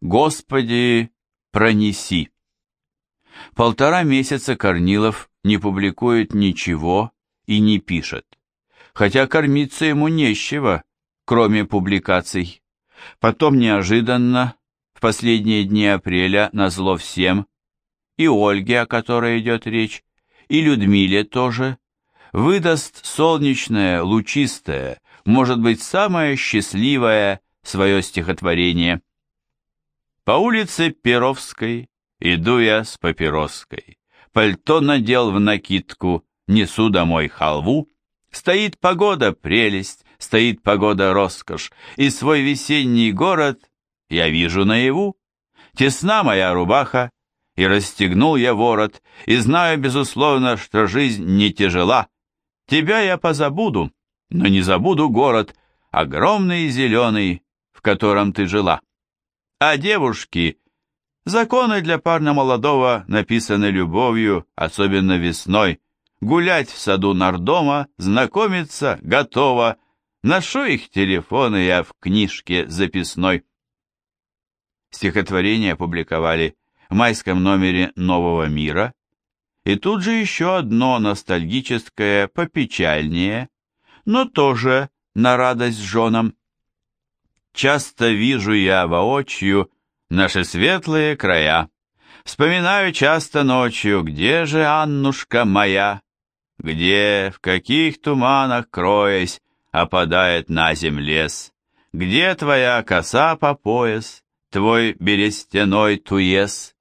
Господи, пронеси. Полтора месяца Корнилов не публикует ничего и не пишет, хотя кормиться ему нечего, кроме публикаций. Потом неожиданно, в последние дни апреля, назло всем, и Ольге, о которой идет речь, и Людмиле тоже, выдаст солнечное, лучистое, может быть, самое счастливое свое стихотворение. По улице Перовской иду я с папироской, пальто надел в накидку, несу домой халву, стоит погода прелесть, стоит погода роскошь, и свой весенний город я вижу наяву. Тесна моя рубаха, и расстегнул я ворот, и знаю, безусловно, что жизнь не тяжела. Тебя я позабуду, но не забуду город, огромный и зеленый, в котором ты жила. А девушки, законы для парня молодого написаны любовью, особенно весной. Гулять в саду нардома, знакомиться, готово. Ношу их телефоны я в книжке записной. Стихотворение опубликовали в майском номере «Нового мира», и тут же еще одно ностальгическое, попечальнее, но тоже на радость женам. Часто вижу я воочию наши светлые края. Вспоминаю часто ночью, где же Аннушка моя? Где, в каких туманах кроясь, опадает на земь лес? Где твоя коса по пояс, твой берестяной туес?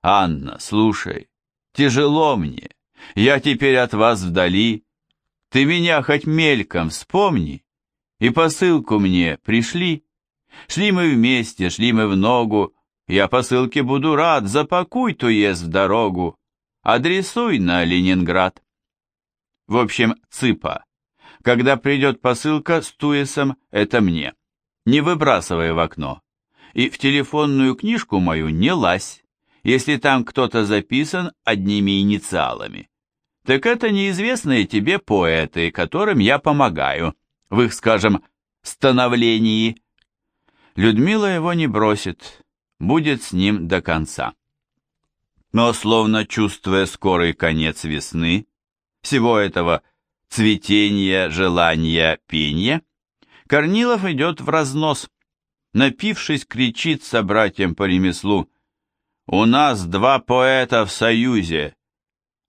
Анна, слушай, тяжело мне, я теперь от вас вдали. Ты меня хоть мельком вспомни, и посылку мне пришли. Шли мы вместе, шли мы в ногу, я посылке буду рад, запакуй туес в дорогу, адресуй на Ленинград. В общем, цыпа. Когда придет посылка с туесом, это мне. Не выбрасывай в окно. И в телефонную книжку мою не лазь если там кто-то записан одними инициалами. Так это неизвестные тебе поэты, которым я помогаю, в их, скажем, становлении. Людмила его не бросит, будет с ним до конца. Но, словно чувствуя скорый конец весны, всего этого цветения, желания, пения, Корнилов идет в разнос, напившись, кричит собратьям по ремеслу у нас два поэта в Союзе.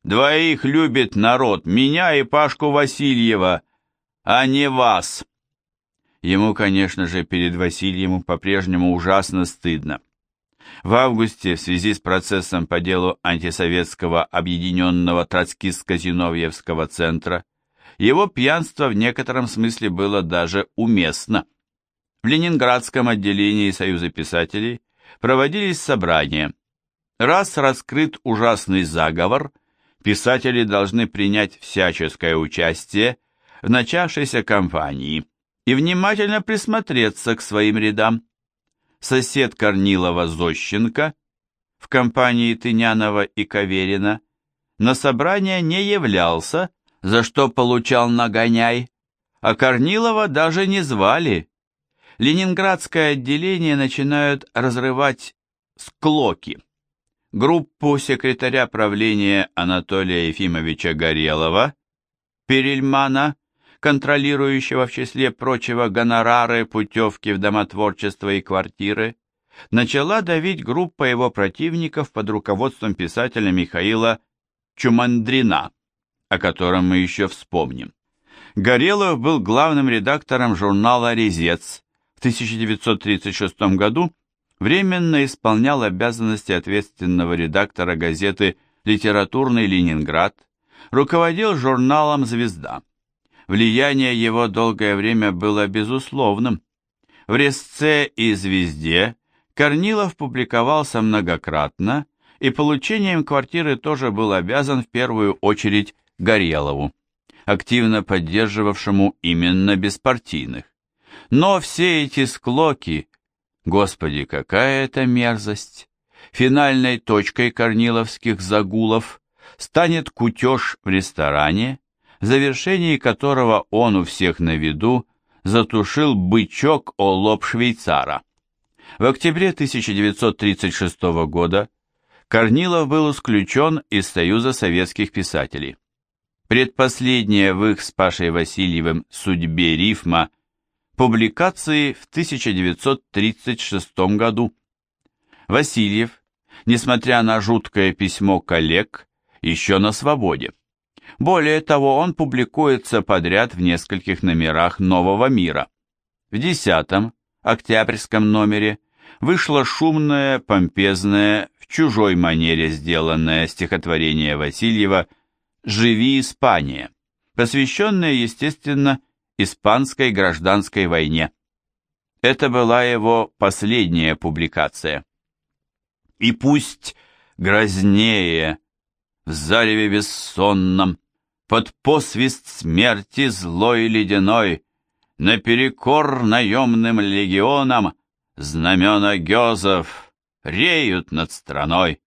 Двоих любит народ, меня и Пашку Васильева, а не вас. Ему, конечно же, перед Васильевым по-прежнему ужасно стыдно. В августе, в связи с процессом по делу антисоветского объединенного троцкистско-зиновьевского центра, его пьянство в некотором смысле было даже уместно. В Ленинградском отделении Союза писателей проводились собрания – Раз раскрыт ужасный заговор, писатели должны принять всяческое участие в начавшейся кампании и внимательно присмотреться к своим рядам. Сосед Корнилова Зощенко в компании Тынянова и Каверина на собрание не являлся, за что получал нагоняй, а Корнилова даже не звали. Ленинградское отделение начинают разрывать склоки группу секретаря правления Анатолия Ефимовича Горелова, Перельмана, контролирующего в числе прочего гонорары, путевки в домотворчество и квартиры, начала давить группа его противников под руководством писателя Михаила Чумандрина, о котором мы еще вспомним. Горелов был главным редактором журнала «Резец» в 1936 году временно исполнял обязанности ответственного редактора газеты «Литературный Ленинград», руководил журналом «Звезда». Влияние его долгое время было безусловным. В «Резце» и «Звезде» Корнилов публиковался многократно, и получением квартиры тоже был обязан в первую очередь Горелову, активно поддерживавшему именно беспартийных. Но все эти склоки – Господи, какая это мерзость! Финальной точкой корниловских загулов станет кутеж в ресторане, завершении которого он у всех на виду затушил бычок о лоб швейцара. В октябре 1936 года Корнилов был исключен из Союза советских писателей. Предпоследняя в их с Пашей Васильевым судьбе рифма публикации в 1936 году. Васильев, несмотря на жуткое письмо коллег, еще на свободе. Более того, он публикуется подряд в нескольких номерах «Нового мира». В десятом, октябрьском номере вышло шумное, помпезное, в чужой манере сделанное стихотворение Васильева «Живи, Испания», посвященное, естественно, испанской гражданской войне. Это была его последняя публикация. И пусть грознее, в зареве бессонном, под посвист смерти злой ледяной, наперекор наемным легионам знамена гезов реют над страной.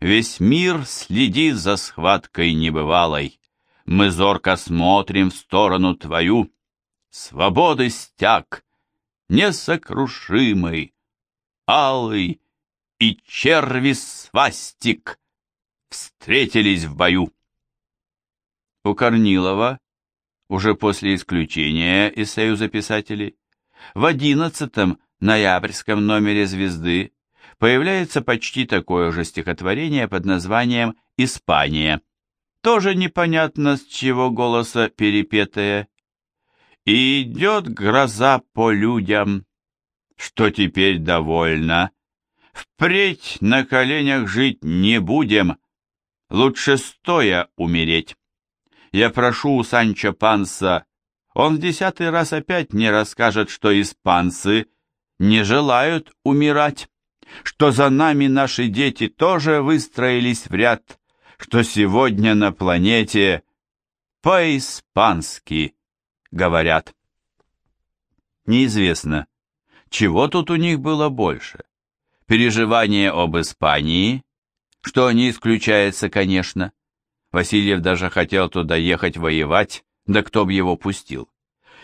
Весь мир следит за схваткой небывалой. Мы зорко смотрим в сторону твою. Свободы стяг, несокрушимый, алый и черви свастик встретились в бою. У Корнилова уже после исключения из Союза писателей, в одиннадцатом ноябрьском номере «Звезды» появляется почти такое же стихотворение под названием «Испания». Тоже непонятно, с чего голоса перепетое. «И идет гроза по людям, что теперь довольно. Впредь на коленях жить не будем, лучше стоя умереть». Я прошу у Санчо Панса, он в десятый раз опять мне расскажет, что испанцы не желают умирать, что за нами наши дети тоже выстроились в ряд, что сегодня на планете по-испански говорят. Неизвестно, чего тут у них было больше. Переживание об Испании, что не исключается, конечно, Васильев даже хотел туда ехать воевать, да кто б его пустил.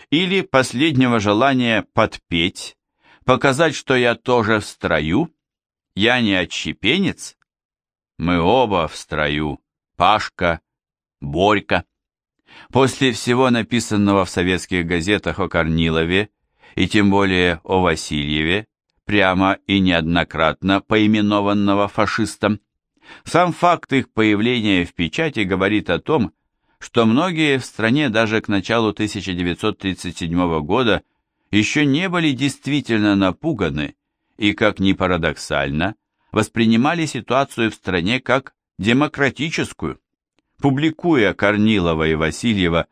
Или последнего желания подпеть, показать, что я тоже в строю, я не отщепенец. Мы оба в строю, Пашка, Борька. После всего написанного в советских газетах о Корнилове, и тем более о Васильеве, прямо и неоднократно поименованного фашистом, сам факт их появления в печати говорит о том, что многие в стране даже к началу 1937 года еще не были действительно напуганы и, как ни парадоксально, воспринимали ситуацию в стране как демократическую. Публикуя Корнилова и Васильева,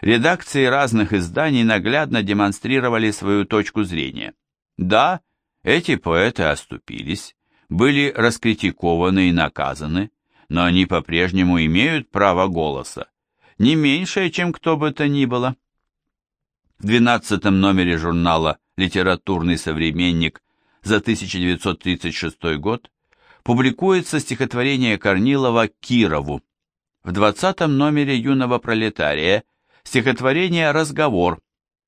редакции разных изданий наглядно демонстрировали свою точку зрения. Да, эти поэты оступились, были раскритикованы и наказаны, но они по-прежнему имеют право голоса, не меньшее, чем кто бы то ни было. В 12 номере журнала «Литературный современник» за 1936 год публикуется стихотворение Корнилова «Кирову». В 20 номере «Юного пролетария» стихотворение «Разговор»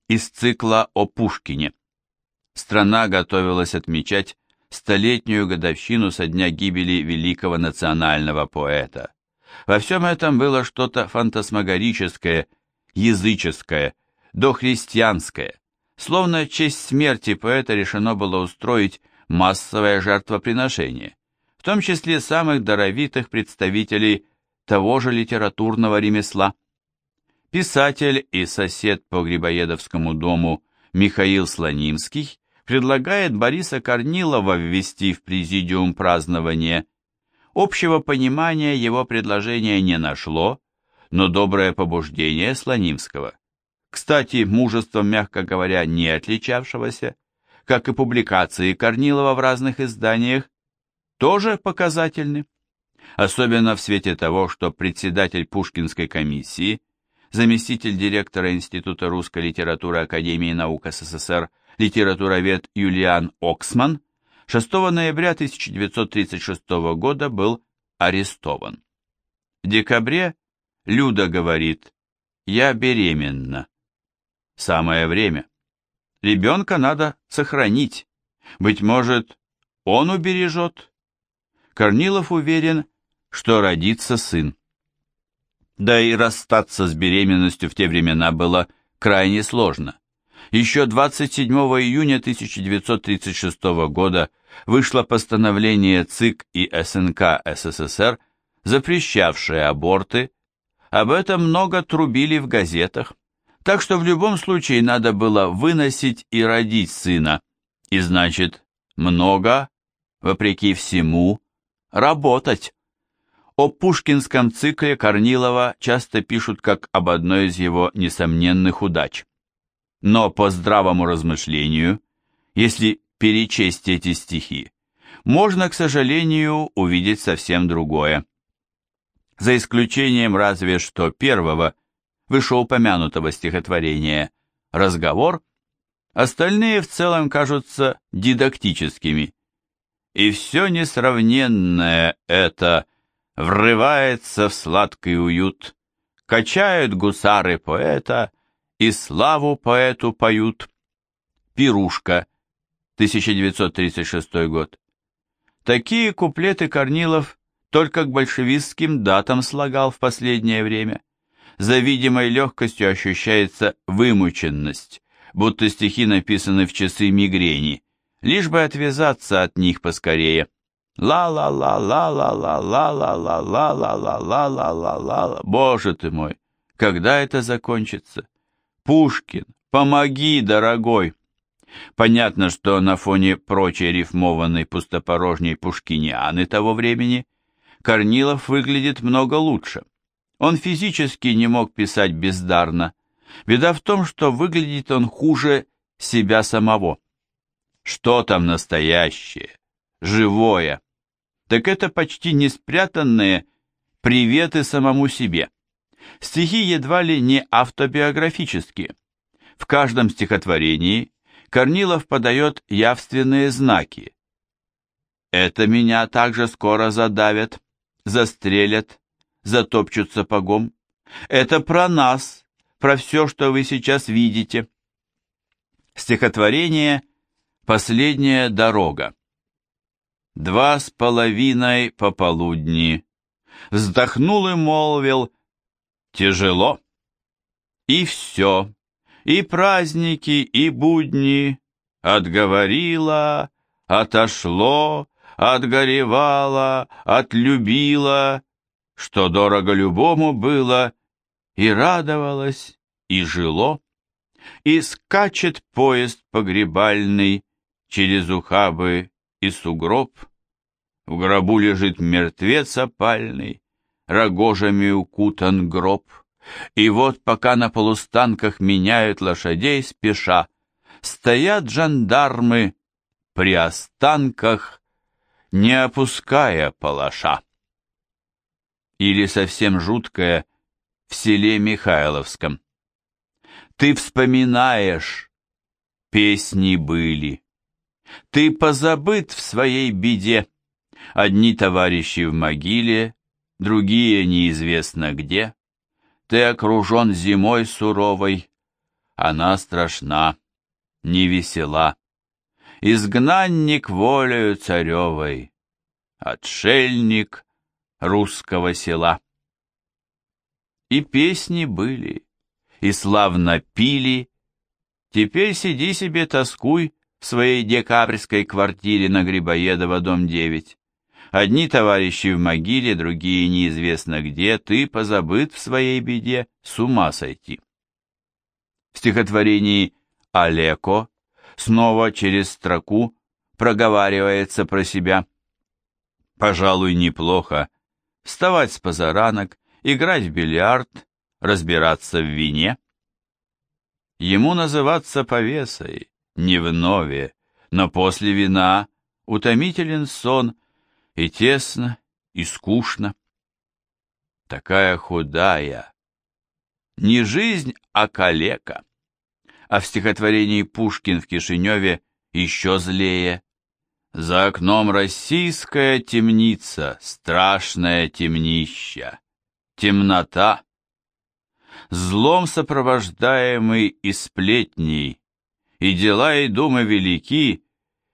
из цикла о Пушкине. Страна готовилась отмечать столетнюю годовщину со дня гибели великого национального поэта. Во всем этом было что-то фантасмагорическое, языческое, дохристианское, словно честь смерти поэта решено было устроить массовое жертвоприношение, в том числе самых даровитых представителей того же литературного ремесла. Писатель и сосед по Грибоедовскому дому Михаил Слонимский предлагает Бориса Корнилова ввести в президиум празднования. Общего понимания его предложение не нашло, но доброе побуждение Слонимского, кстати, мужеством, мягко говоря, не отличавшегося, как и публикации Корнилова в разных изданиях, тоже показательны. Особенно в свете того, что председатель Пушкинской комиссии, заместитель директора Института русской литературы Академии наук СССР литературовед Юлиан Оксман 6 ноября 1936 года был арестован. В декабре Люда говорит «Я беременна». Самое время. Ребенка надо сохранить, Быть может, он убережет? Корнилов уверен, что родится сын. Да и расстаться с беременностью в те времена было крайне сложно. Еще 27 июня 1936 года вышло постановление ЦИК и СНК СССР, запрещавшее аборты. Об этом много трубили в газетах. Так что в любом случае надо было выносить и родить сына. И значит, много, вопреки всему, работать. О пушкинском цикле Корнилова часто пишут как об одной из его несомненных удач. Но по здравому размышлению, если перечесть эти стихи, можно, к сожалению, увидеть совсем другое. За исключением разве что первого, вышеупомянутого стихотворения «Разговор», остальные в целом кажутся дидактическими. И все несравненное это врывается в сладкий уют, качают гусары поэта и славу поэту поют. Пирушка, 1936 год. Такие куплеты Корнилов только к большевистским датам слагал в последнее время. За видимой легкостью ощущается вымученность, будто стихи написаны в часы мигрени, лишь бы отвязаться от них поскорее. Ла-ла-ла-ла-ла-ла-ла-ла-ла-ла-ла-ла-ла-ла-ла. Боже ты мой, когда это закончится? Пушкин, помоги, дорогой. Понятно, что на фоне прочей рифмованной пустопорожней пушкинианы того времени Корнилов выглядит много лучше. Он физически не мог писать бездарно. Беда в том, что выглядит он хуже себя самого. Что там настоящее, живое? Так это почти не спрятанные приветы самому себе. Стихи едва ли не автобиографические. В каждом стихотворении Корнилов подает явственные знаки. Это меня также скоро задавят, застрелят, затопчут сапогом. Это про нас, про все, что вы сейчас видите. Стихотворение «Последняя дорога». Два с половиной пополудни. Вздохнул и молвил «Тяжело». И все, и праздники, и будни Отговорила, отошло, отгоревала, отлюбила, что дорого любому было, и радовалось, и жило. И скачет поезд погребальный через ухабы и сугроб. В гробу лежит мертвец опальный, рогожами укутан гроб. И вот пока на полустанках меняют лошадей спеша, стоят жандармы при останках, не опуская палаша или совсем жуткое в селе Михайловском. Ты вспоминаешь, песни были. Ты позабыт в своей беде. Одни товарищи в могиле, другие неизвестно где. Ты окружен зимой суровой, она страшна, невесела. Изгнанник волею царевой, отшельник русского села. И песни были, и славно пили. Теперь сиди себе, тоскуй в своей декабрьской квартире на Грибоедова, дом 9. Одни товарищи в могиле, другие неизвестно где, ты позабыт в своей беде, с ума сойти. В стихотворении «Алеко» снова через строку проговаривается про себя. Пожалуй, неплохо, вставать с позаранок, играть в бильярд, разбираться в вине. Ему называться повесой, не вновь, но после вина утомителен сон, и тесно, и скучно. Такая худая, не жизнь, а калека. А в стихотворении Пушкин в Кишиневе еще злее. За окном российская темница, страшная темнища, темнота. Злом сопровождаемый и сплетней, и дела и думы велики,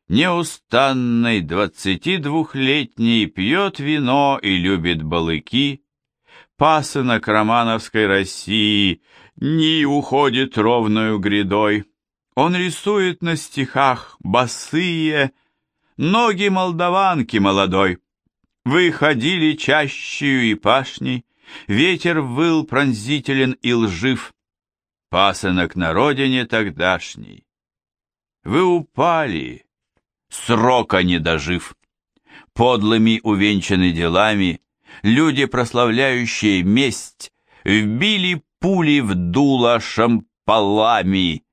неустанный двадцати двухлетний пьет вино и любит балыки, пасынок романовской России не уходит ровную грядой. Он рисует на стихах босые ноги молдаванки молодой. Вы ходили чащею и пашней, ветер выл пронзителен и лжив, пасынок на родине тогдашней. Вы упали, срока не дожив. Подлыми увенчаны делами, люди, прославляющие месть, вбили пули в дуло шампалами,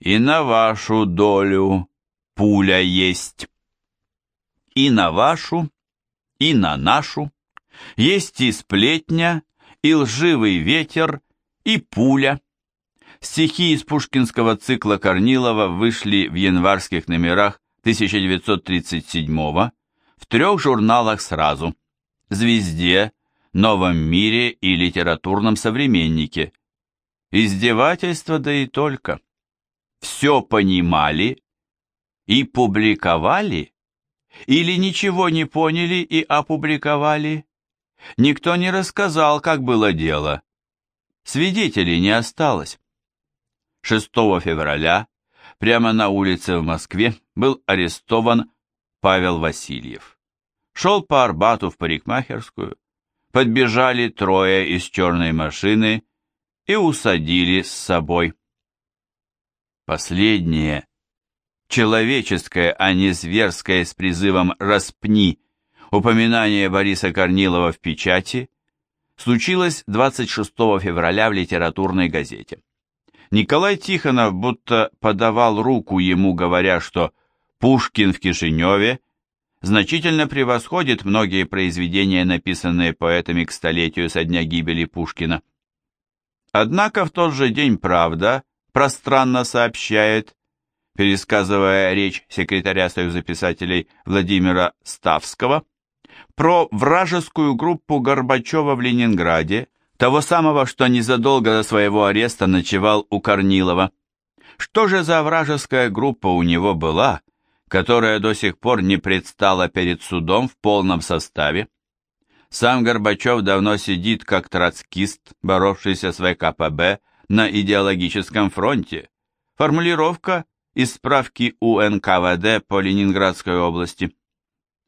и на вашу долю пуля есть. И на вашу, и на нашу есть и сплетня, и лживый ветер, и пуля. Стихи из пушкинского цикла Корнилова вышли в январских номерах 1937 в трех журналах сразу «Звезде», «Новом мире» и «Литературном современнике». Издевательство да и только. Все понимали и публиковали? Или ничего не поняли и опубликовали? Никто не рассказал, как было дело. Свидетелей не осталось. 6 февраля прямо на улице в Москве был арестован Павел Васильев. Шел по Арбату в парикмахерскую, подбежали трое из черной машины и усадили с собой. Последнее, человеческое, а не зверское с призывом «распни», упоминание Бориса Корнилова в печати, случилось 26 февраля в литературной газете. Николай Тихонов будто подавал руку ему, говоря, что Пушкин в Кишиневе значительно превосходит многие произведения, написанные поэтами к столетию со дня гибели Пушкина. Однако в тот же день «Правда» пространно сообщает, пересказывая речь секретаря Союза писателей Владимира Ставского, про вражескую группу Горбачева в Ленинграде, того самого, что незадолго до своего ареста ночевал у Корнилова. Что же за вражеская группа у него была, которая до сих пор не предстала перед судом в полном составе? Сам Горбачев давно сидит как троцкист, боровшийся с ВКПБ на идеологическом фронте. Формулировка из справки УНКВД по Ленинградской области.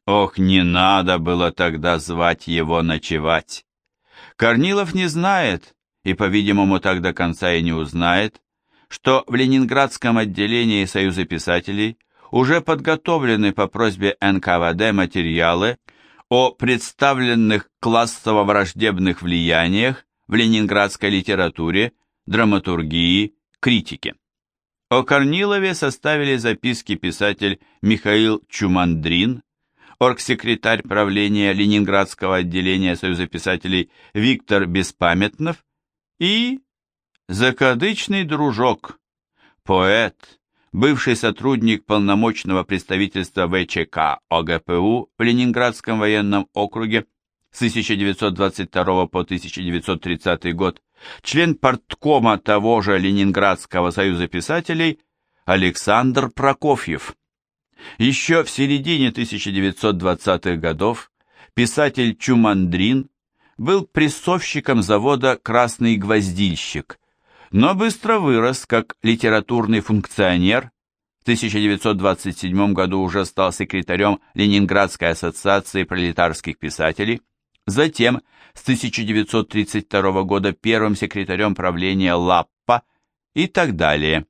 Ох, не надо было тогда звать его ночевать. Корнилов не знает, и, по-видимому, так до конца и не узнает, что в Ленинградском отделении Союза писателей уже подготовлены по просьбе НКВД материалы о представленных классово-враждебных влияниях в ленинградской литературе, драматургии, критике. О Корнилове составили записки писатель Михаил Чумандрин, оргсекретарь правления Ленинградского отделения Союза писателей Виктор Беспамятнов и закадычный дружок, поэт, бывший сотрудник полномочного представительства ВЧК ОГПУ в Ленинградском военном округе с 1922 по 1930 год, член парткома того же Ленинградского союза писателей Александр Прокофьев. Еще в середине 1920-х годов писатель Чумандрин был прессовщиком завода «Красный гвоздильщик», но быстро вырос как литературный функционер. В 1927 году уже стал секретарем Ленинградской ассоциации пролетарских писателей, затем с 1932 года первым секретарем правления ЛАППа и так далее.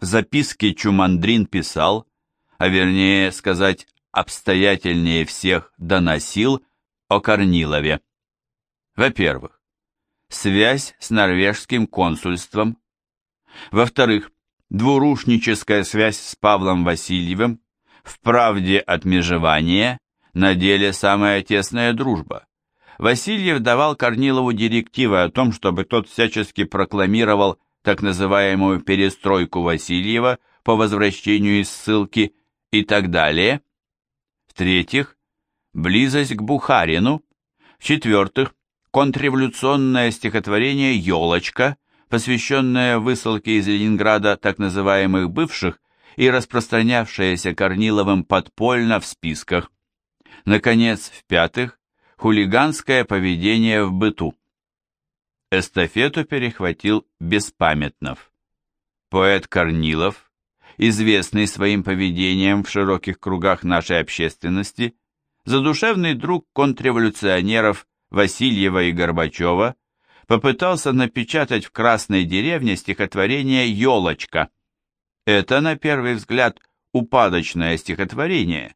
Записки Чумандрин писал, а вернее сказать, обстоятельнее всех доносил о Корнилове. Во-первых, связь с норвежским консульством. Во-вторых, двурушническая связь с Павлом Васильевым, в правде отмежевание, на деле самая тесная дружба. Васильев давал Корнилову директивы о том, чтобы тот всячески прокламировал так называемую перестройку Васильева по возвращению из ссылки и так далее. В-третьих, близость к Бухарину. В-четвертых, контрреволюционное стихотворение «Елочка», посвященное высылке из Ленинграда так называемых бывших и распространявшееся Корниловым подпольно в списках. Наконец, в-пятых, хулиганское поведение в быту. Эстафету перехватил Беспамятнов. Поэт Корнилов, известный своим поведением в широких кругах нашей общественности, задушевный друг контрреволюционеров Васильева и Горбачева, попытался напечатать в «Красной деревне» стихотворение «Елочка». Это, на первый взгляд, упадочное стихотворение,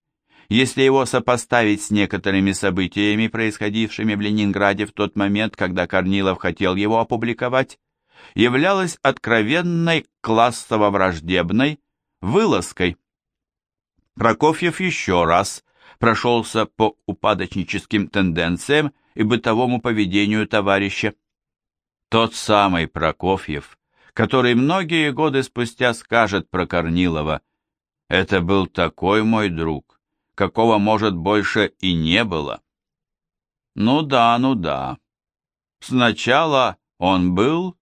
если его сопоставить с некоторыми событиями, происходившими в Ленинграде в тот момент, когда Корнилов хотел его опубликовать, являлось откровенной классово-враждебной вылазкой. Прокофьев еще раз прошелся по упадочническим тенденциям и бытовому поведению товарища. Тот самый Прокофьев, который многие годы спустя скажет про Корнилова, «Это был такой мой друг, какого, может, больше и не было». Ну да, ну да. Сначала он был,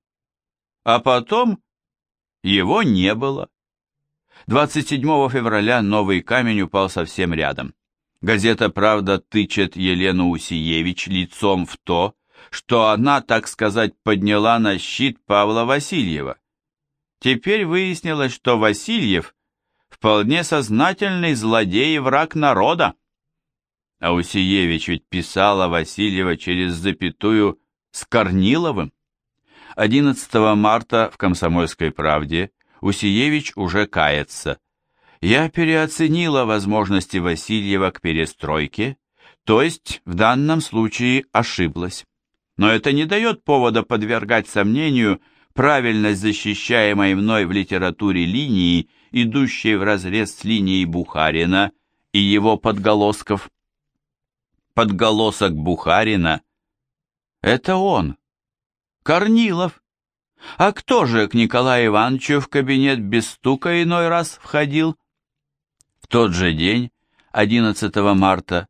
а потом его не было. 27 февраля новый камень упал совсем рядом. Газета «Правда» тычет Елену Усиевич лицом в то, что она, так сказать, подняла на щит Павла Васильева. Теперь выяснилось, что Васильев вполне сознательный злодей и враг народа. А Усиевич ведь писала Васильева через запятую с Корниловым. 11 марта в «Комсомольской правде» Усиевич уже кается. Я переоценила возможности Васильева к перестройке, то есть в данном случае ошиблась но это не дает повода подвергать сомнению правильность защищаемой мной в литературе линии, идущей вразрез с линией Бухарина и его подголосков. Подголосок Бухарина — это он, Корнилов. А кто же к Николаю Ивановичу в кабинет без стука иной раз входил? Тот же день, 11 марта,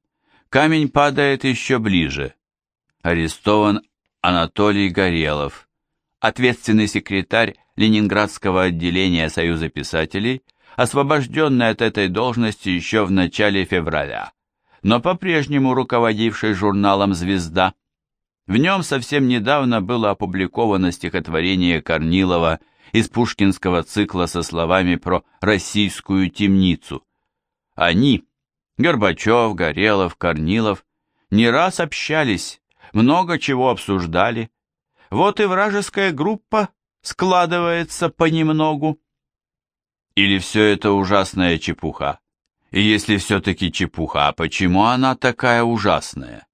камень падает еще ближе арестован Анатолий Горелов, ответственный секретарь Ленинградского отделения Союза писателей, освобожденный от этой должности еще в начале февраля, но по-прежнему руководивший журналом «Звезда». В нем совсем недавно было опубликовано стихотворение Корнилова из пушкинского цикла со словами про российскую темницу. Они, Горбачев, Горелов, Корнилов, не раз общались много чего обсуждали. Вот и вражеская группа складывается понемногу. Или все это ужасная чепуха? И если все-таки чепуха, почему она такая ужасная?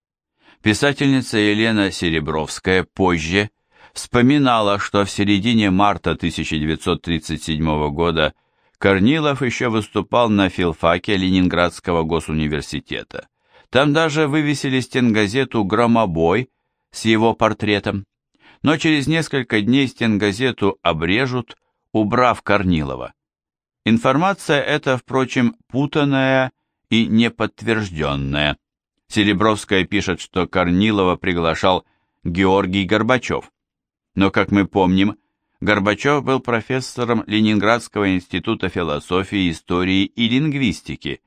Писательница Елена Серебровская позже вспоминала, что в середине марта 1937 года Корнилов еще выступал на филфаке Ленинградского госуниверситета. Там даже вывесили стенгазету «Громобой» с его портретом. Но через несколько дней стенгазету обрежут, убрав Корнилова. Информация эта, впрочем, путанная и неподтвержденная. Серебровская пишет, что Корнилова приглашал Георгий Горбачев. Но, как мы помним, Горбачев был профессором Ленинградского института философии, истории и лингвистики,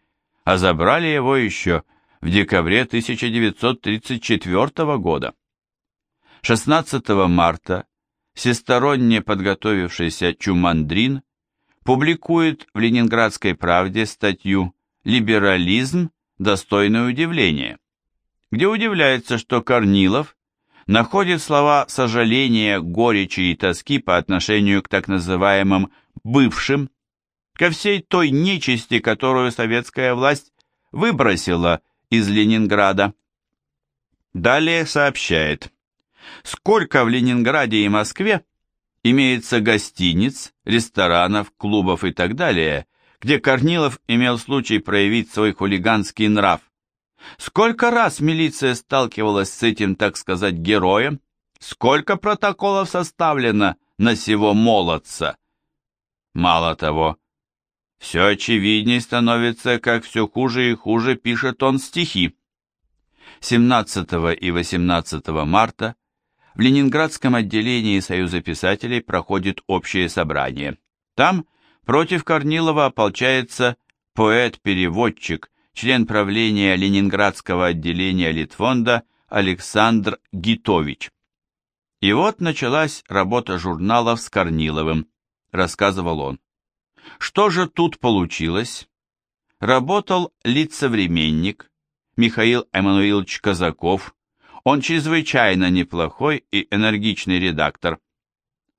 а забрали его еще в декабре 1934 года. 16 марта всесторонне подготовившийся Чумандрин публикует в Ленинградской правде статью «Либерализм. Достойное удивление», где удивляется, что Корнилов находит слова сожаления, горечи и тоски по отношению к так называемым «бывшим», ко всей той нечисти, которую советская власть выбросила из Ленинграда. Далее сообщает, сколько в Ленинграде и Москве имеется гостиниц, ресторанов, клубов и так далее, где Корнилов имел случай проявить свой хулиганский нрав. Сколько раз милиция сталкивалась с этим, так сказать, героем? Сколько протоколов составлено на сего молодца? Мало того, все очевидней становится, как все хуже и хуже пишет он стихи. 17 и 18 марта в Ленинградском отделении Союза писателей проходит общее собрание. Там против Корнилова ополчается поэт-переводчик, член правления Ленинградского отделения Литфонда Александр Гитович. И вот началась работа журналов с Корниловым, рассказывал он. Что же тут получилось? Работал лицевременник Михаил Эммануилович Казаков. Он чрезвычайно неплохой и энергичный редактор.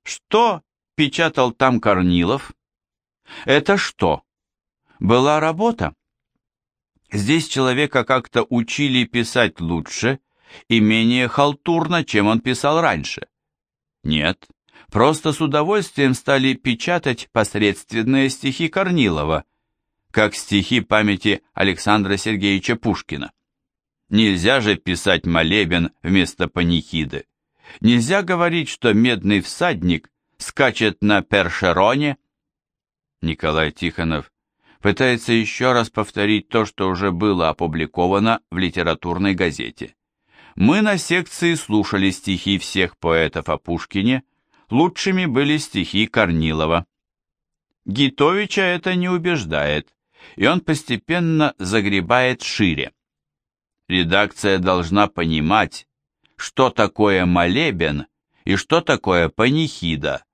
Что печатал там Корнилов? Это что? Была работа? Здесь человека как-то учили писать лучше и менее халтурно, чем он писал раньше. Нет, просто с удовольствием стали печатать посредственные стихи Корнилова, как стихи памяти Александра Сергеевича Пушкина. Нельзя же писать молебен вместо панихиды. Нельзя говорить, что медный всадник скачет на першероне. Николай Тихонов пытается еще раз повторить то, что уже было опубликовано в литературной газете. Мы на секции слушали стихи всех поэтов о Пушкине, лучшими были стихи Корнилова. Гитовича это не убеждает, и он постепенно загребает шире. Редакция должна понимать, что такое молебен и что такое панихида.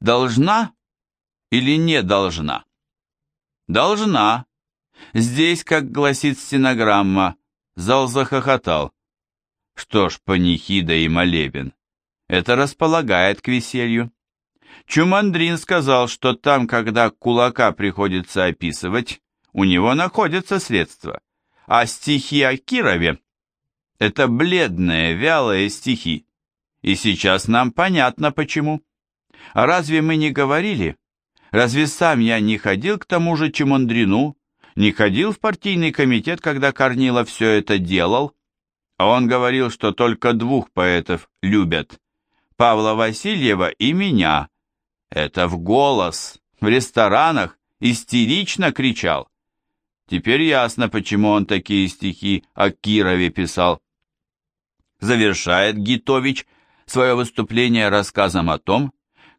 Должна или не должна? Должна. Здесь, как гласит стенограмма, зал захохотал. Что ж, панихида и молебен. Это располагает к веселью. Чумандрин сказал, что там, когда кулака приходится описывать, у него находятся средства. А стихи о Кирове — это бледные, вялые стихи. И сейчас нам понятно, почему. Разве мы не говорили? Разве сам я не ходил к тому же Чумандрину, не ходил в партийный комитет, когда Корнилов все это делал? А он говорил, что только двух поэтов любят. Павла Васильева и меня. Это в голос, в ресторанах, истерично кричал. Теперь ясно, почему он такие стихи о Кирове писал. Завершает Гитович свое выступление рассказом о том,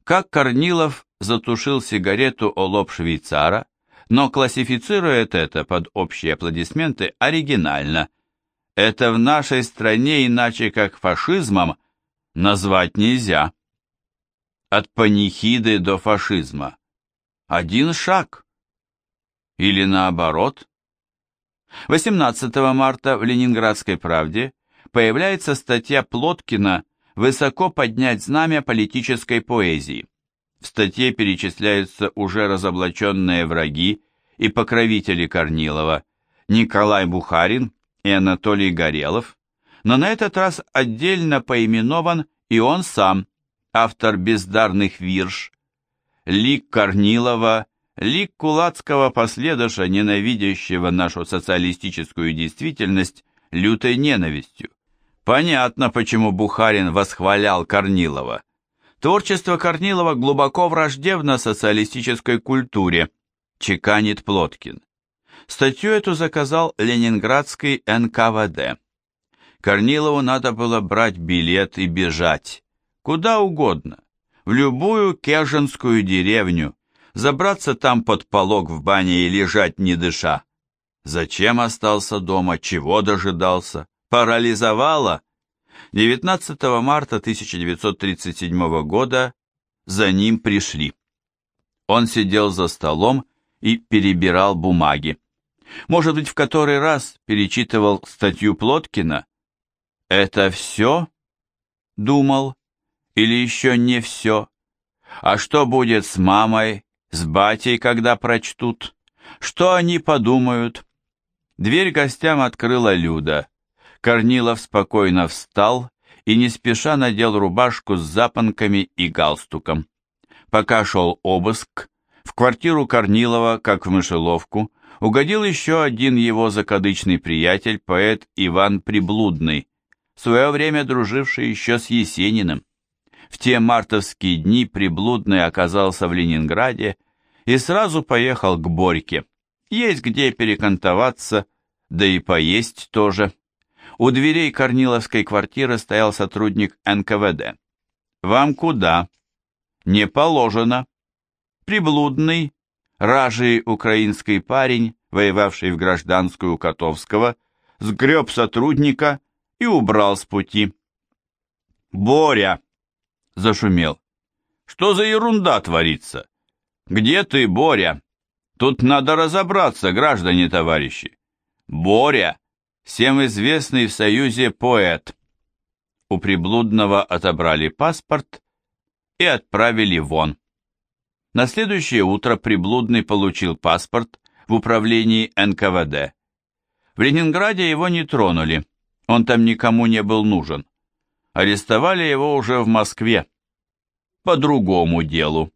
как Корнилов затушил сигарету о лоб швейцара, но классифицирует это под общие аплодисменты оригинально – это в нашей стране иначе как фашизмом назвать нельзя. От панихиды до фашизма. Один шаг. Или наоборот. 18 марта в Ленинградской правде появляется статья Плоткина «Высоко поднять знамя политической поэзии». В статье перечисляются уже разоблаченные враги и покровители Корнилова Николай Бухарин, и Анатолий Горелов, но на этот раз отдельно поименован и он сам, автор бездарных вирш, лик Корнилова, лик кулацкого последуша, ненавидящего нашу социалистическую действительность лютой ненавистью. Понятно, почему Бухарин восхвалял Корнилова. Творчество Корнилова глубоко враждебно социалистической культуре, чеканит Плоткин. Статью эту заказал ленинградский НКВД. Корнилову надо было брать билет и бежать. Куда угодно. В любую кеженскую деревню. Забраться там под полог в бане и лежать не дыша. Зачем остался дома? Чего дожидался? Парализовало? 19 марта 1937 года за ним пришли. Он сидел за столом и перебирал бумаги. Может быть, в который раз перечитывал статью Плоткина? «Это все?» — думал. «Или еще не все? А что будет с мамой, с батей, когда прочтут? Что они подумают?» Дверь гостям открыла Люда. Корнилов спокойно встал и не спеша надел рубашку с запонками и галстуком. Пока шел обыск, в квартиру Корнилова, как в мышеловку, угодил еще один его закадычный приятель, поэт Иван Приблудный, в свое время друживший еще с Есениным. В те мартовские дни Приблудный оказался в Ленинграде и сразу поехал к Борьке. Есть где перекантоваться, да и поесть тоже. У дверей Корниловской квартиры стоял сотрудник НКВД. «Вам куда?» «Не положено». Приблудный, ражий украинский парень, воевавший в гражданскую Котовского, сгреб сотрудника и убрал с пути. «Боря!» — зашумел. «Что за ерунда творится? Где ты, Боря? Тут надо разобраться, граждане товарищи. Боря, всем известный в Союзе поэт». У приблудного отобрали паспорт и отправили вон. На следующее утро приблудный получил паспорт в управлении НКВД. В Ленинграде его не тронули, он там никому не был нужен. Арестовали его уже в Москве. По другому делу.